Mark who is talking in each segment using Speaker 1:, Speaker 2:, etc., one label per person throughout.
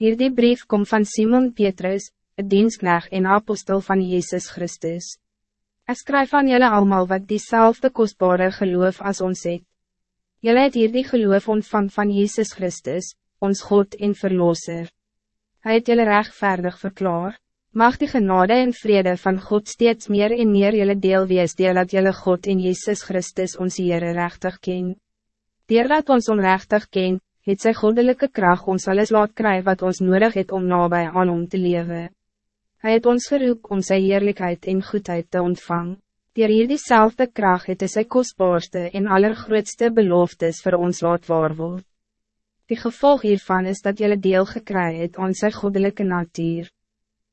Speaker 1: Hierdie brief komt van Simon Petrus, een dienstknecht en apostel van Jezus Christus. Ik schrijf aan jullie allemaal wat diezelfde kostbare geloof als ons het. Jullie het hierdie geloof ontvang van Jezus Christus, ons God en Verlosser. Hij het jullie rechtvaardig verklaar. Mag die genade en vrede van God steeds meer en meer jullie deel wees deel dat jullie God en Jezus Christus ons Heere rechtig ken. Deel dat ons onrechtig ken, het sy goddelijke kracht ons alles laat kry wat ons nodig het om nabij aan om te leven. Hij het ons geroep om zijn heerlijkheid en goedheid te ontvangen. Dier hier diezelfde kracht het sy kostbaarste en allergrootste beloftes voor ons laat waar word. Die gevolg hiervan is dat jullie deel gekry het aan sy goddelijke natuur.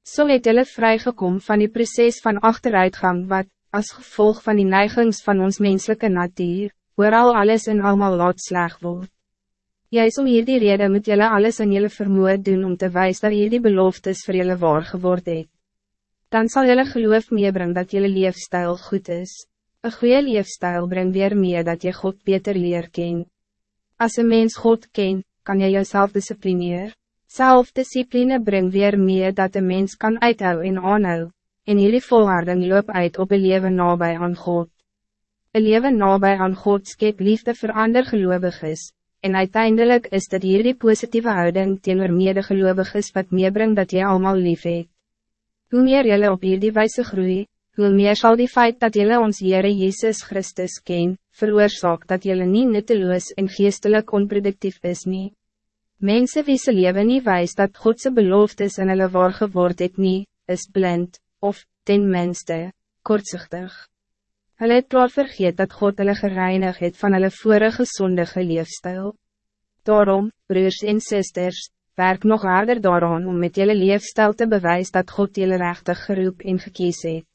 Speaker 1: So het jullie vrygekom van die proces van achteruitgang wat, als gevolg van die neigings van ons menselijke natuur, waar al alles en allemaal laat sleg word. Juist om hierdie rede moet jullie alles in jullie vermoed doen om te wijzen dat hierdie beloftes voor jullie waar geworden het. Dan zal jullie geloof meebrengen dat jullie leefstijl goed is. Een goede leefstijl brengt weer meer dat je God beter leer ken. Als een mens God ken, kan je jezelf disciplineren. Zelfdiscipline brengt weer meer dat een mens kan uithou en aanhou. En jullie volharding loop uit op een leven nabij aan God. Een leven nabij aan God skep liefde voor ander gelovig is en uiteindelijk is dat hier die positieve houding teenoor medegeloovig is wat meebring dat jy allemaal lief het. Hoe meer jylle op hierdie wijze groei, hoe meer zal die feit dat jylle ons Heere Jezus Christus ken, veroorzaak dat jylle niet nutteloos en geestelijk onproduktief is nie. Mensen wie se leven nie wijs dat Godse beloftes in hulle waar geword het nie, is blind, of, ten minste, kortzichtig. Hulle het klaar vergeet dat God hulle gereinig het van hulle vorige zondige leefstijl. Daarom, broers en sisters, werk nog harder daaraan om met jullie leefstijl te bewijzen dat God jullie rechtig geroep en gekies het.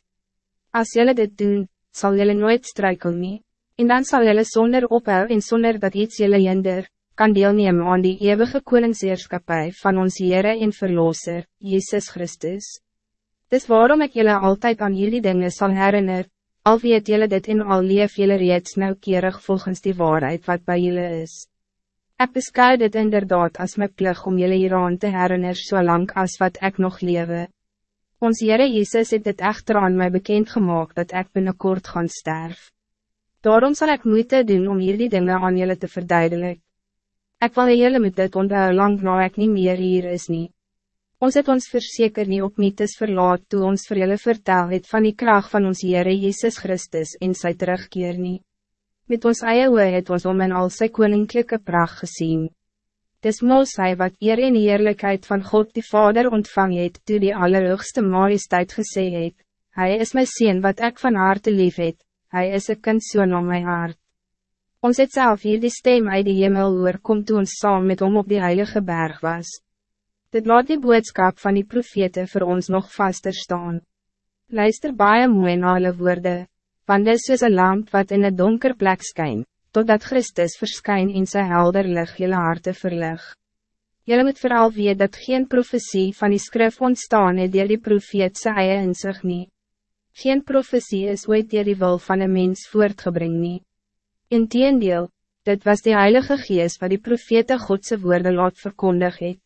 Speaker 1: As jullie dit doen, zal jullie nooit struikel nie, en dan zal jullie zonder ophou en zonder dat iets jullie hinder, kan deelnemen aan die eeuwige koningsheerskapij van ons Heere en Verlosser, Jezus Christus. Dis waarom ik jullie altijd aan jullie dingen zal herinneren, Al weet jullie dit en al leef jullie reeds nauwkeurig volgens die waarheid wat bij jullie is. Ik beschouw dit inderdaad als mijn plug om jullie hieraan te herinneren zolang so als wat ik nog lewe. Ons Heere Jezus het dit echter aan mij bekend gemaakt dat ik binnenkort gaan sterf. Daarom zal ik moeite doen om jullie dingen aan jullie te verduidelijken. Ik wil jullie met dit onthou lang na ik niet meer hier is niet. Ons het ons verzeker niet op mythes verlaat toe ons vir julle vertel het van die kracht van ons Heere Jezus Christus en sy terugkeer nie. Met ons eie oe het ons om in al sy koninklijke pracht gezien. Dis mos hy wat eer en eerlijkheid van God die Vader ontvang het toe die allerhoogste majesteit gesê het, Hy is my sien wat ik van harte lief het, hy is een kind soon om my hart. Ons het self hier die stem uit die hemel oor kom toe ons saam met hom op die heilige berg was. Dit laat die boodskap van die profete voor ons nog vaster staan. Luister baie mooi na hulle woorde, want dit is soos een lamp wat in een donker plek skyn, totdat Christus verskyn in sy helder lig jylle harte verlig. Jylle moet vooral weet dat geen profetie van die skrif ontstaan het dier die profeetse eie in sig nie. Geen profetie is ooit dier die wil van een mens voortgebring nie. Inteendeel, dit was die Heilige Geest wat die profete Godse woorden laat verkondig het.